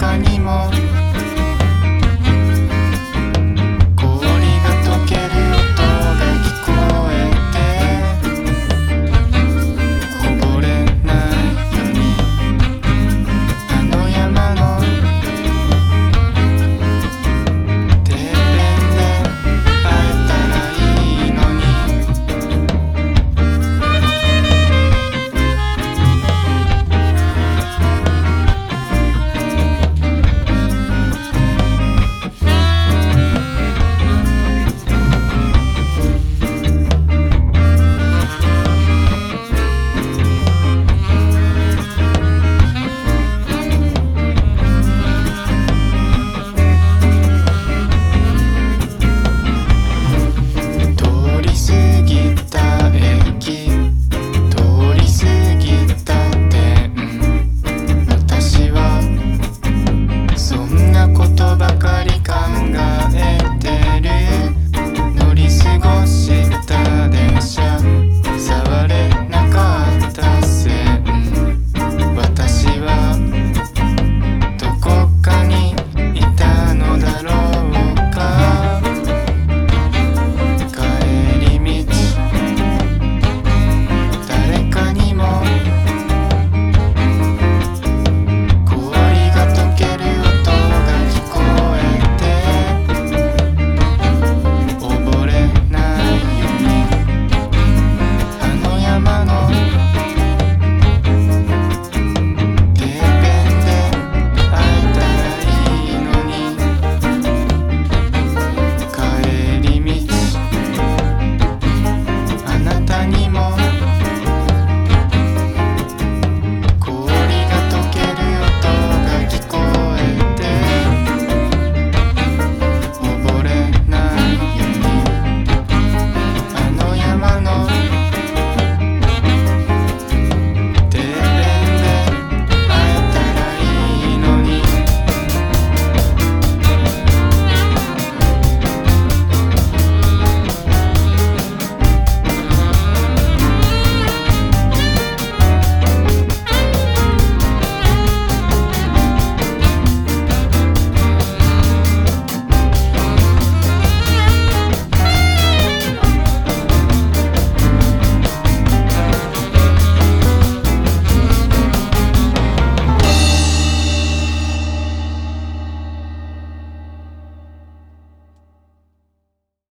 中にも